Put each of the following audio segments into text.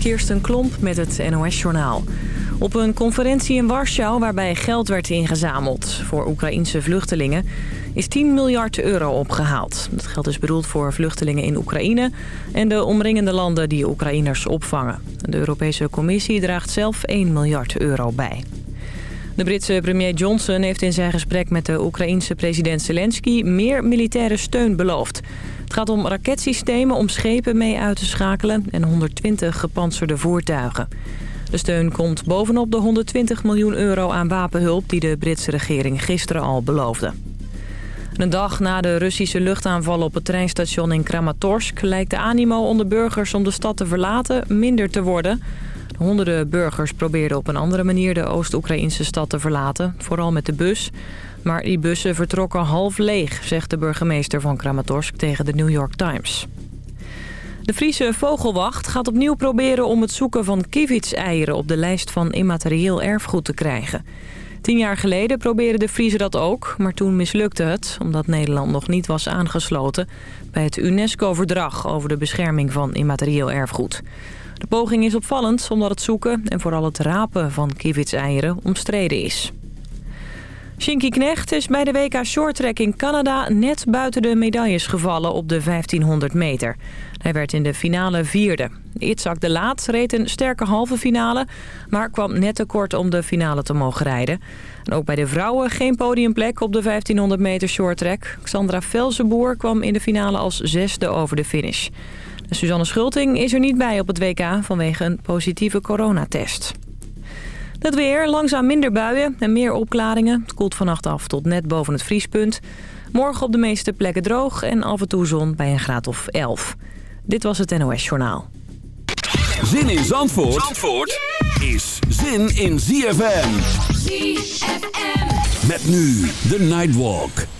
Kirsten Klomp met het NOS-journaal. Op een conferentie in Warschau waarbij geld werd ingezameld voor Oekraïnse vluchtelingen... is 10 miljard euro opgehaald. Dat geld is bedoeld voor vluchtelingen in Oekraïne... en de omringende landen die Oekraïners opvangen. De Europese Commissie draagt zelf 1 miljard euro bij. De Britse premier Johnson heeft in zijn gesprek met de Oekraïense president Zelensky meer militaire steun beloofd. Het gaat om raketsystemen om schepen mee uit te schakelen en 120 gepantserde voertuigen. De steun komt bovenop de 120 miljoen euro aan wapenhulp die de Britse regering gisteren al beloofde. Een dag na de Russische luchtaanval op het treinstation in Kramatorsk... lijkt de animo onder burgers om de stad te verlaten minder te worden. Honderden burgers probeerden op een andere manier de Oost-Oekraïnse stad te verlaten. Vooral met de bus. Maar die bussen vertrokken half leeg, zegt de burgemeester van Kramatorsk tegen de New York Times. De Friese vogelwacht gaat opnieuw proberen om het zoeken van kievitseieren op de lijst van immaterieel erfgoed te krijgen. Tien jaar geleden probeerden de Friese dat ook, maar toen mislukte het... omdat Nederland nog niet was aangesloten bij het UNESCO-verdrag over de bescherming van immaterieel erfgoed. De poging is opvallend omdat het zoeken en vooral het rapen van kievitseieren omstreden is. Shinky Knecht is bij de WK Shorttrack in Canada net buiten de medailles gevallen op de 1500 meter. Hij werd in de finale vierde. Itzak de Laat reed een sterke halve finale, maar kwam net te kort om de finale te mogen rijden. En ook bij de vrouwen geen podiumplek op de 1500 meter shorttrack. Xandra Velzenboer kwam in de finale als zesde over de finish. Suzanne Schulting is er niet bij op het WK vanwege een positieve coronatest. Het weer, langzaam minder buien en meer opklaringen. Het koelt vannacht af tot net boven het vriespunt. Morgen op de meeste plekken droog en af en toe zon bij een graad of 11. Dit was het NOS Journaal. Zin in Zandvoort, Zandvoort is zin in ZFM. ZFM. Met nu de Nightwalk.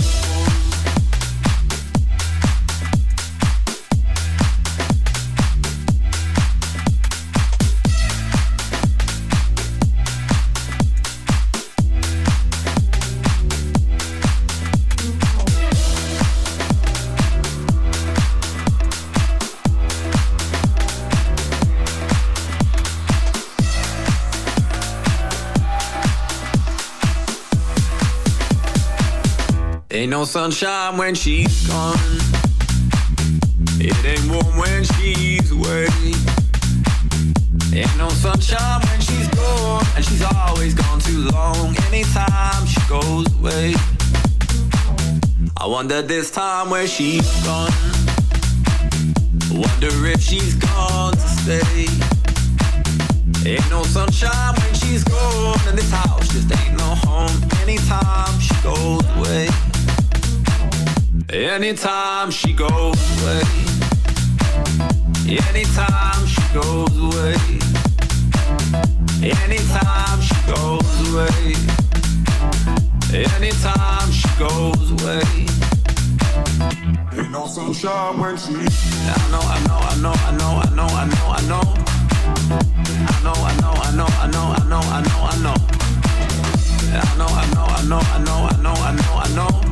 Ain't no sunshine when she's gone. It ain't warm when she's away. Ain't no sunshine when she's gone, and she's always gone too long. Anytime she goes away, I wonder this time where she's gone. Wonder if she's gone to stay. Ain't no sunshine when she's gone, and this house just ain't no home. Anytime she goes away. Anytime she goes away Anytime she goes away Anytime she goes away Anytime she goes away Ain't no sunshine when she I know, I know, I know, I know, I know, I know, I know I know, I know, I know, I know, I know, I know, I know I know, I know, I know, I know, I know, I know, I know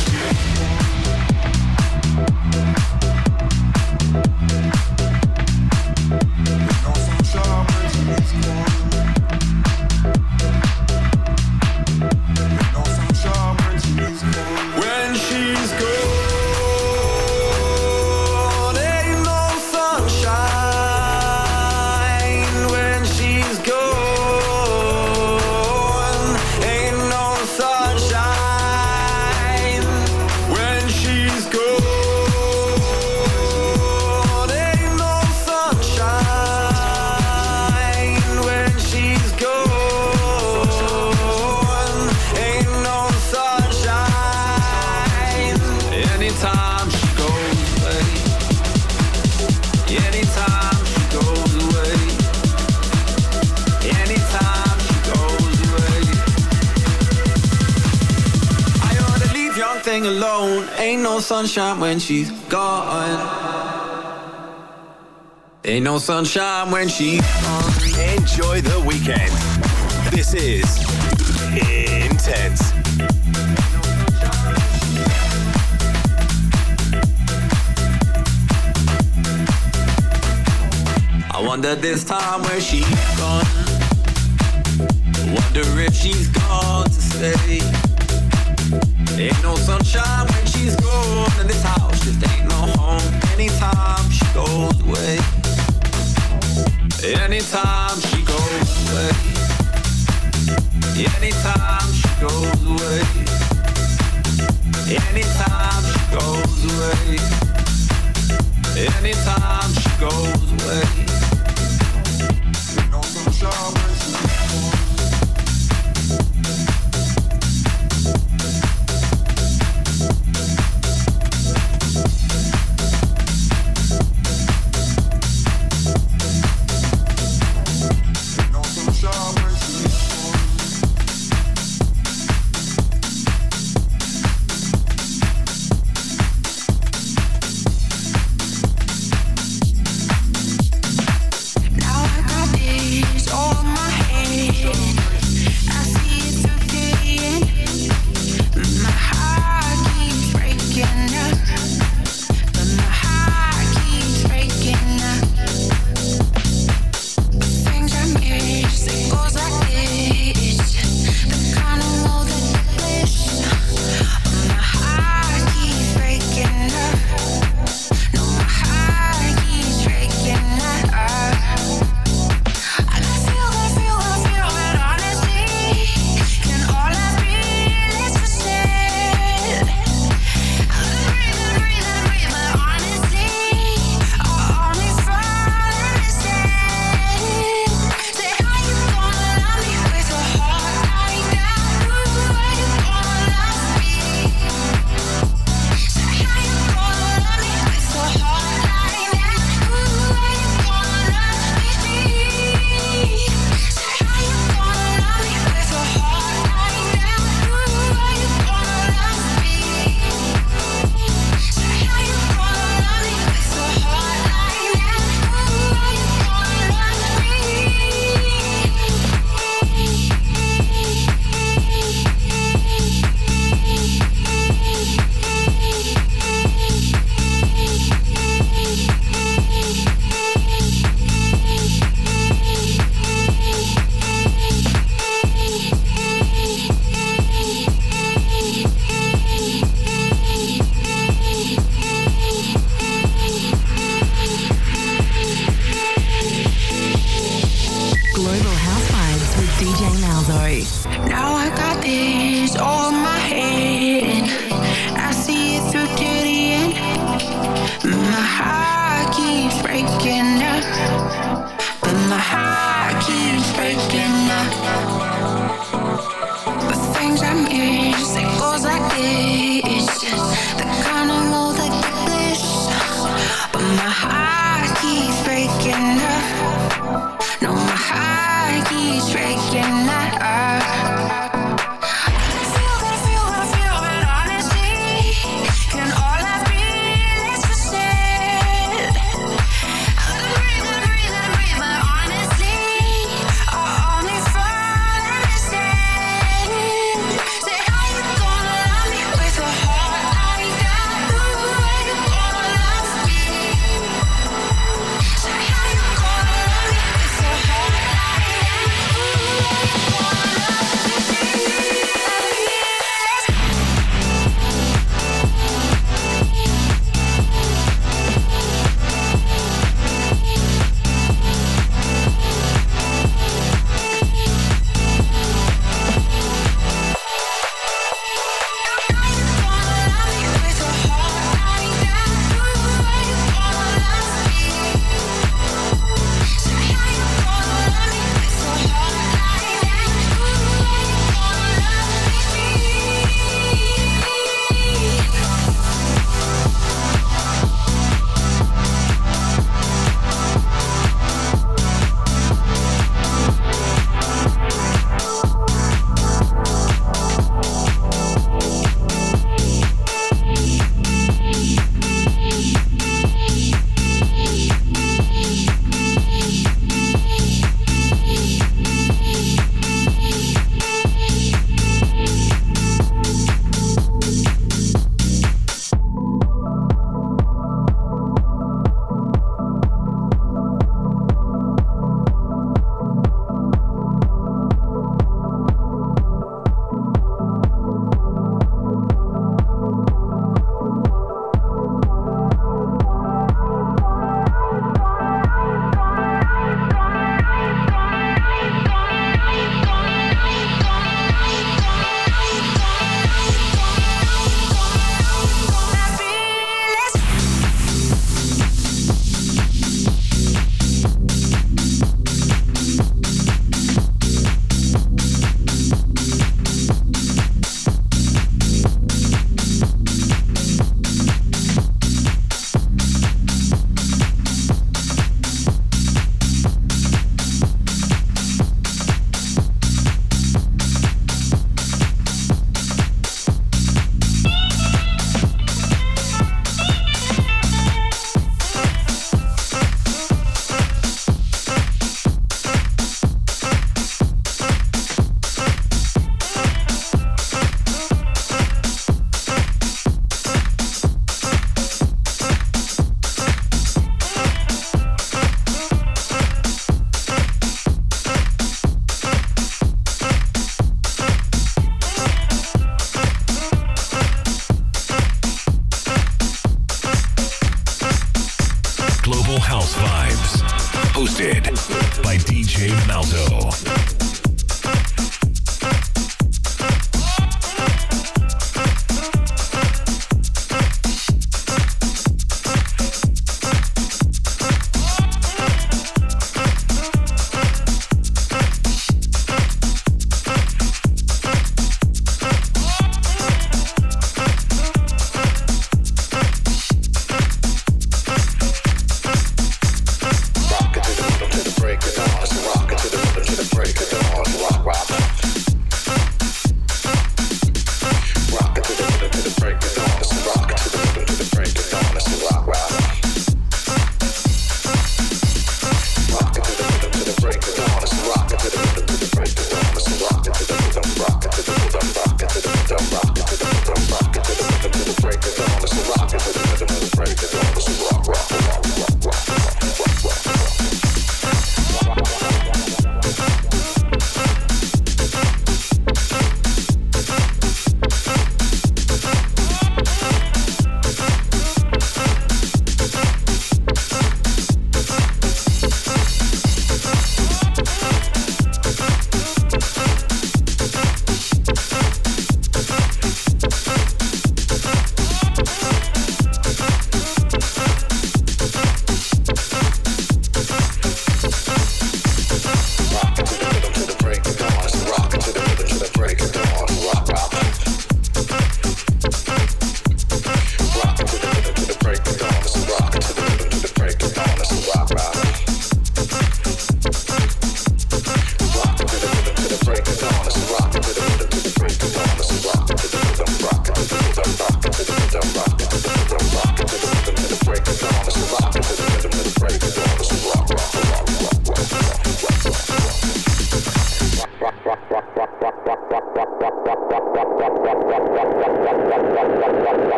Ain't no sunshine when she's gone. Ain't no sunshine when she's gone. Enjoy the weekend. This is Intense. I wonder this time where she's gone. Wonder if she's gone to stay. Ain't no sunshine when she's gone, and this house just ain't no home. Anytime she goes away, anytime she goes away, anytime she goes away, anytime she goes away, anytime she goes away. Ain't no sunshine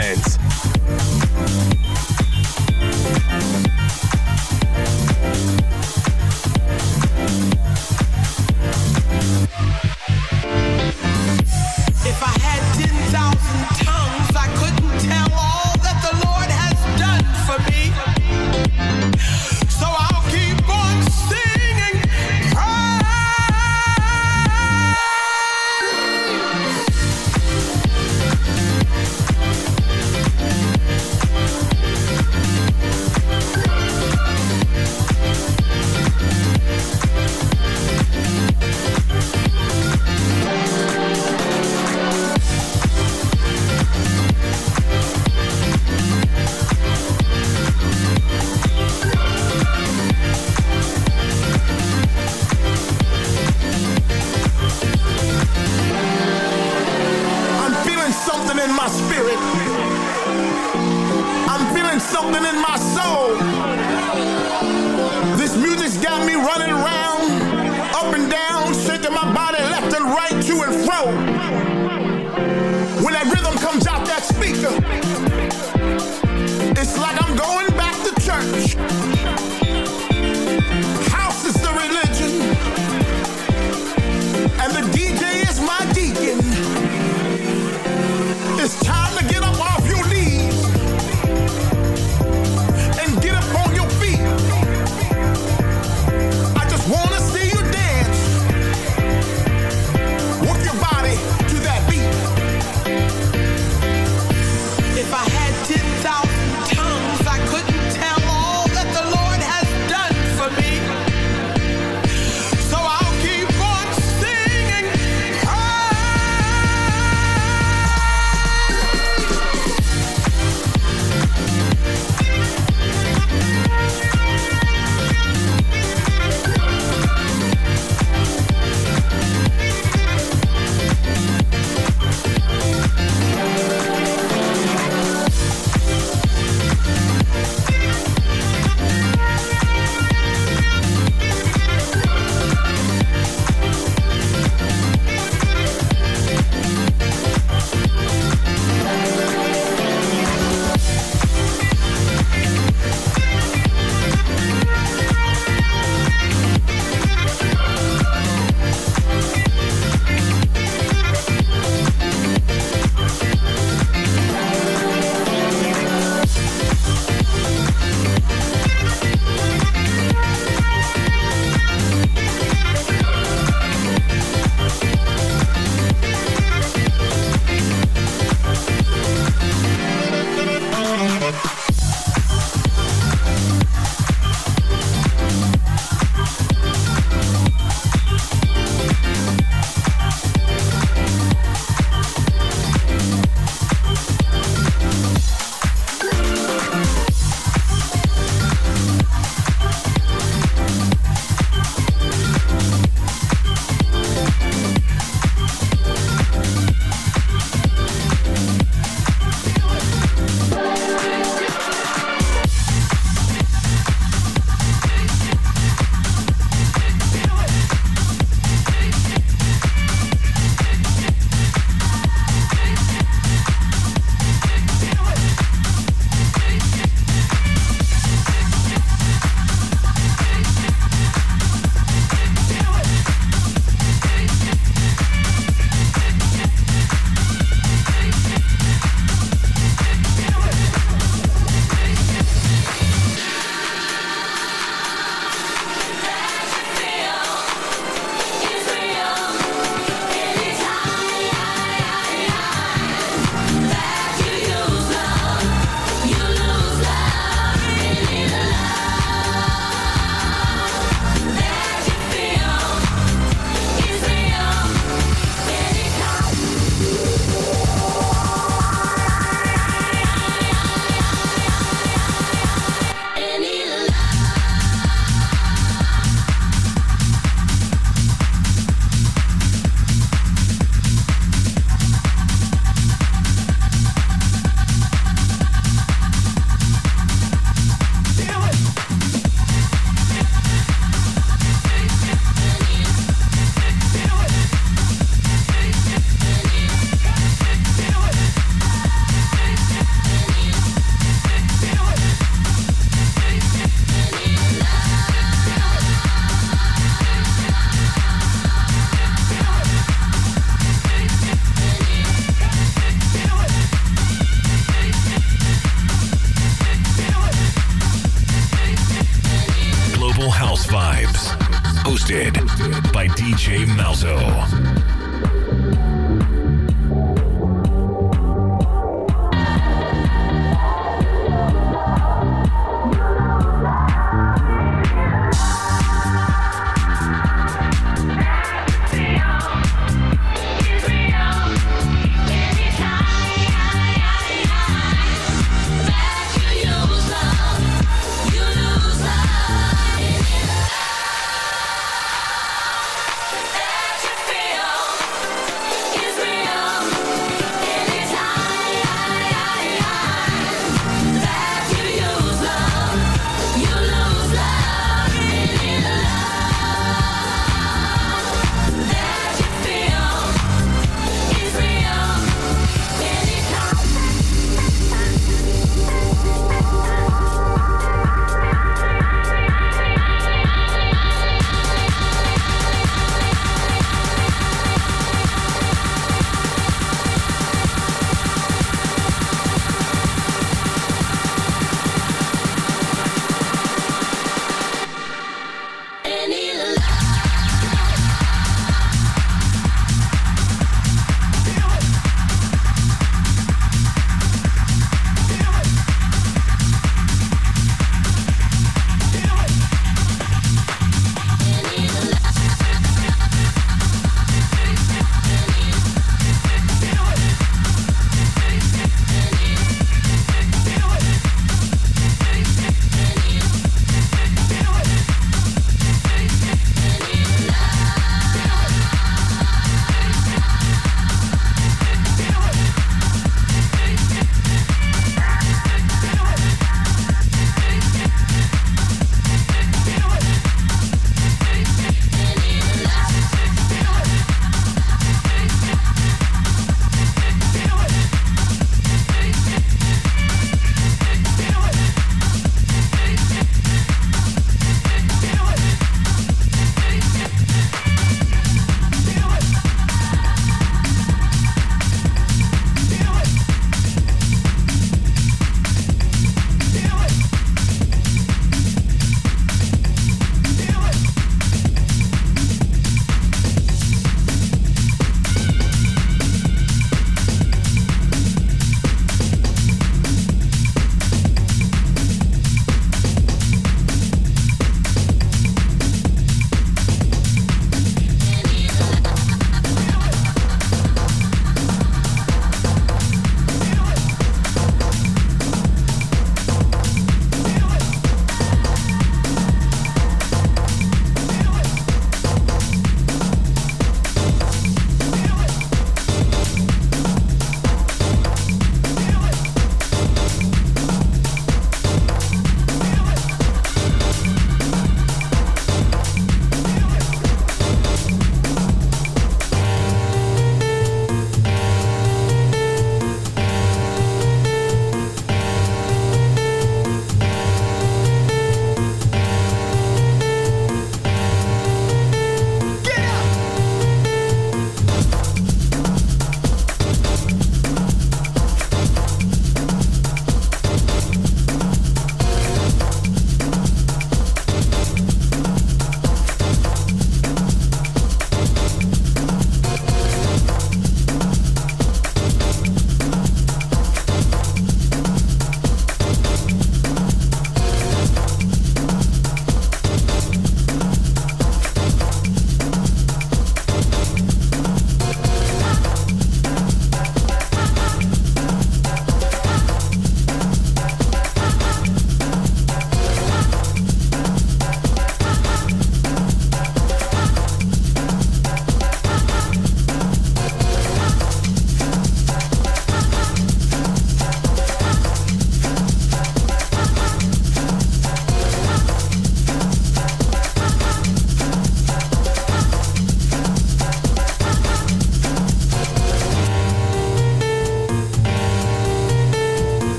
Intense.